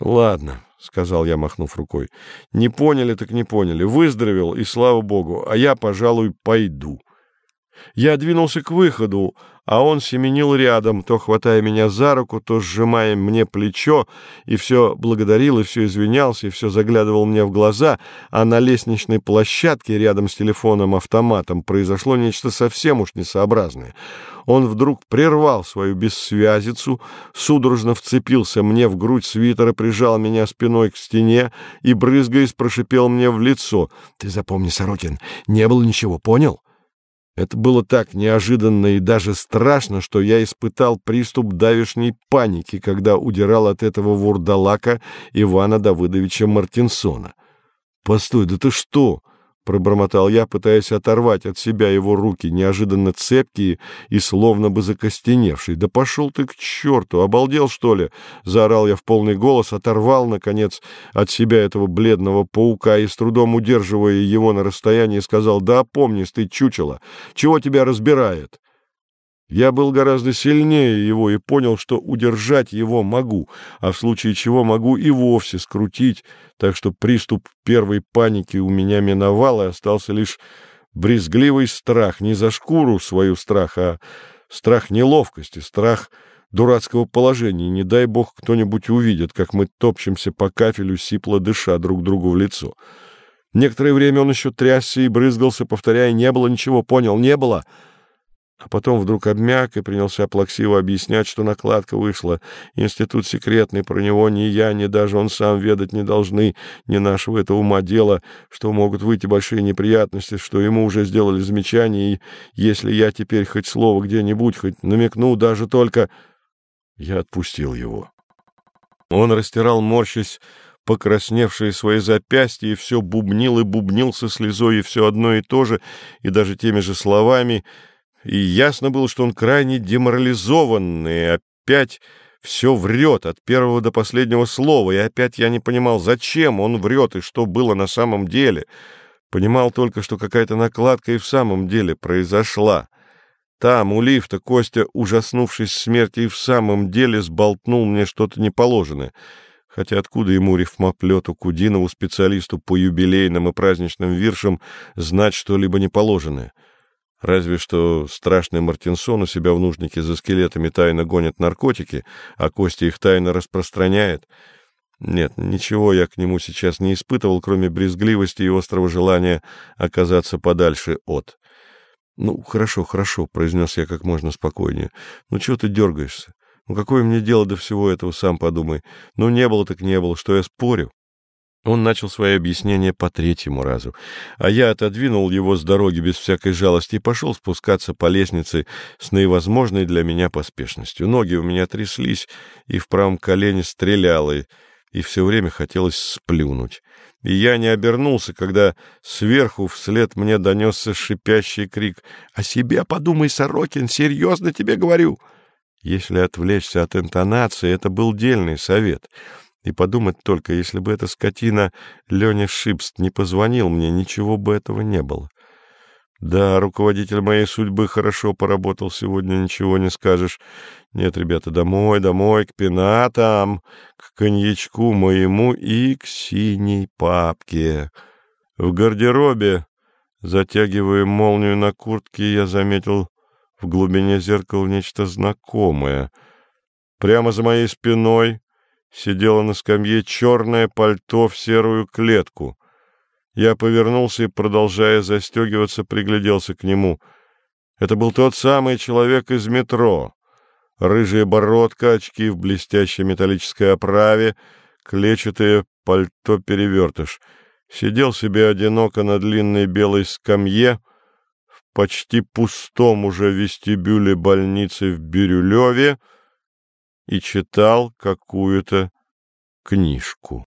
— Ладно, — сказал я, махнув рукой. — Не поняли, так не поняли. Выздоровел, и слава богу, а я, пожалуй, пойду. Я двинулся к выходу, а он семенил рядом, то хватая меня за руку, то сжимая мне плечо, и все благодарил, и все извинялся, и все заглядывал мне в глаза, а на лестничной площадке рядом с телефоном-автоматом произошло нечто совсем уж несообразное. Он вдруг прервал свою бессвязицу, судорожно вцепился мне в грудь свитера, прижал меня спиной к стене и, брызгаясь, прошипел мне в лицо. — Ты запомни, Сорокин, не было ничего, понял? — это было так неожиданно и даже страшно, что я испытал приступ давишней паники, когда удирал от этого вурдалака Ивана Давыдовича Мартинсона. — Постой, да ты что? — пробормотал я, пытаясь оторвать от себя его руки, неожиданно цепкие и словно бы закостеневшие. «Да пошел ты к черту! Обалдел, что ли?» — заорал я в полный голос, оторвал, наконец, от себя этого бледного паука и, с трудом удерживая его на расстоянии, сказал «Да опомнись ты, чучело! Чего тебя разбирает?» Я был гораздо сильнее его и понял, что удержать его могу, а в случае чего могу и вовсе скрутить, так что приступ первой паники у меня миновал, и остался лишь брезгливый страх, не за шкуру свою страх, а страх неловкости, страх дурацкого положения. Не дай бог кто-нибудь увидит, как мы топчемся по кафелю, сипло дыша друг другу в лицо. Некоторое время он еще трясся и брызгался, повторяя «не было ничего, понял, не было». А потом вдруг обмяк и принялся плаксиво объяснять, что накладка вышла. Институт секретный, про него ни я, ни даже он сам ведать не должны, ни нашего этого ума дела, что могут выйти большие неприятности, что ему уже сделали замечание, и если я теперь хоть слово где-нибудь, хоть намекну даже только... Я отпустил его. Он растирал, морщась, покрасневшие свои запястья, и все бубнил и бубнил со слезой, и все одно и то же, и даже теми же словами — и ясно было, что он крайне деморализован, и опять все врет от первого до последнего слова, и опять я не понимал, зачем он врет и что было на самом деле. Понимал только, что какая-то накладка и в самом деле произошла. Там, у лифта, Костя, ужаснувшись смерти, и в самом деле сболтнул мне что-то неположенное. Хотя откуда ему, рифмоплету Кудинову, специалисту по юбилейным и праздничным виршам, знать что-либо неположенное? — Разве что страшный Мартинсон у себя в нужнике за скелетами тайно гонит наркотики, а Костя их тайно распространяет. Нет, ничего я к нему сейчас не испытывал, кроме брезгливости и острого желания оказаться подальше от. — Ну, хорошо, хорошо, — произнес я как можно спокойнее. — Ну, чего ты дергаешься? Ну, какое мне дело до всего этого, сам подумай. Ну, не было так не было, что я спорю? Он начал свои объяснения по третьему разу, а я отодвинул его с дороги без всякой жалости и пошел спускаться по лестнице с наивозможной для меня поспешностью. Ноги у меня тряслись, и в правом колене стреляло, и все время хотелось сплюнуть. И я не обернулся, когда сверху вслед мне донесся шипящий крик «О себе подумай, Сорокин, серьезно тебе говорю!» Если отвлечься от интонации, это был дельный совет — и подумать только, если бы эта скотина Леня Шипст не позвонил мне, ничего бы этого не было. Да, руководитель моей судьбы хорошо поработал сегодня, ничего не скажешь. Нет, ребята, домой, домой, к пенатам, к коньячку моему и к синей папке. В гардеробе, затягивая молнию на куртке, я заметил в глубине зеркала нечто знакомое. Прямо за моей спиной сидело на скамье черное пальто в серую клетку. Я повернулся и, продолжая застегиваться, пригляделся к нему. Это был тот самый человек из метро. Рыжая бородка, очки в блестящей металлической оправе, клетчатое пальто-перевертыш. Сидел себе одиноко на длинной белой скамье в почти пустом уже вестибюле больницы в Бирюлеве, и читал какую-то книжку.